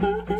நீலக்குயில்கள்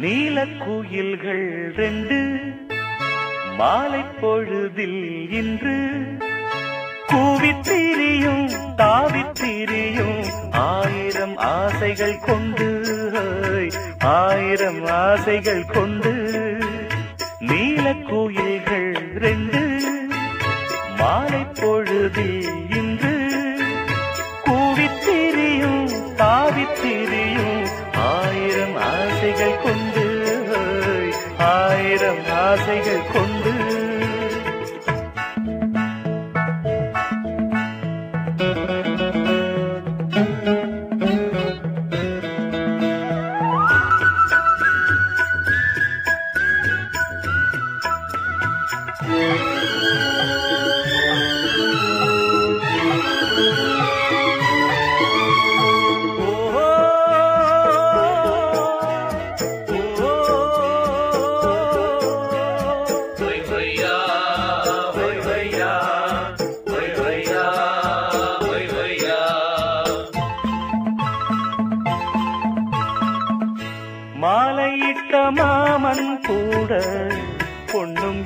நீலக்குயில்கள் ரெண்டு மாலை பொழுதில் இன்று. கூவித்திரியும் தாவித்திரியும் ஆயிரம் ஆசைகள் கொண்டு ஆயிரம் ஆசைகள் கொண்டு. நீலக்குயில்கள் ரெண்டு மாலை பொழுதில் இன்று. கூவித்திரியும் தாவித்திரியும் ஆயிரம் ஆசைகள் கொண்டு. ஆயிரம் ஆசைகள் கொண்டு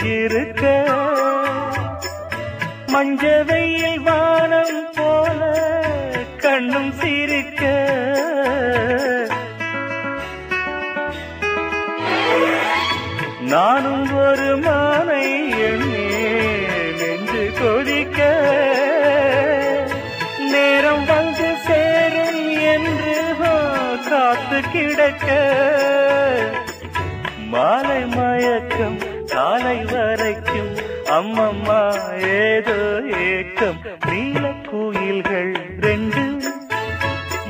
இருக்க. மஞ்ச வெயில் வானம் போல கண்ணும் சிரிக்க. நானும் ஒரு மானை எண்ணே நெஞ்சு கொதிக்க. நேரம் வந்து சேரும் என்று காத்து கிடக்க. மாலை மயக்கம் காலை வரைக்கும் அம்மம்மா ஏதோ ஏக்கம். நீல கோயில்கள் ரெண்டு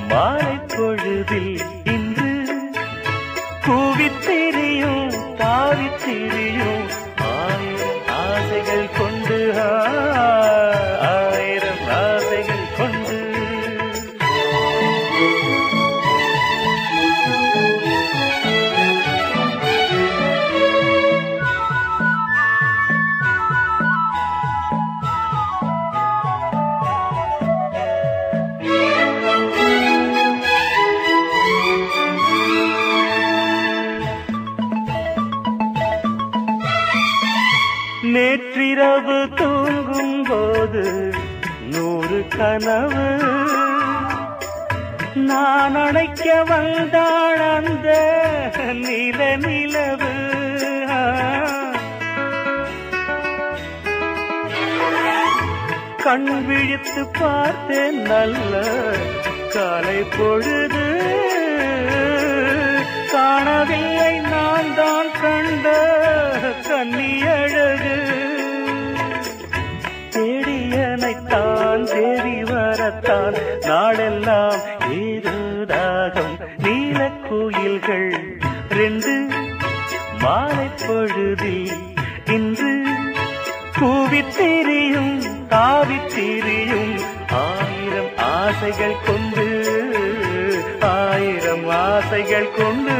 மாலை பொழுதில் இன்று. கூவித்திரியும் தாவித்திரியும் நேற்றிரவு தூங்கும் போது நூறு கனவு. நான் அணைக்க வந்தாள் அந்த நில நிலவு. கண் விழித்து பார்த்தேன் நல்ல காலை பொழுது. கன்னி அழகு தேடியனைத்தான் தேடி வரத்தான். நாடெல்லாம் ஏதோ தாகம் நீல கோயில்கள் ரெண்டு மாலை பொழுதில் இன்று. கூவித்திரியும் காவித்திரியும் ஆயிரம் ஆசைகள் கொண்டு ஆயிரம் ஆசைகள் கொண்டு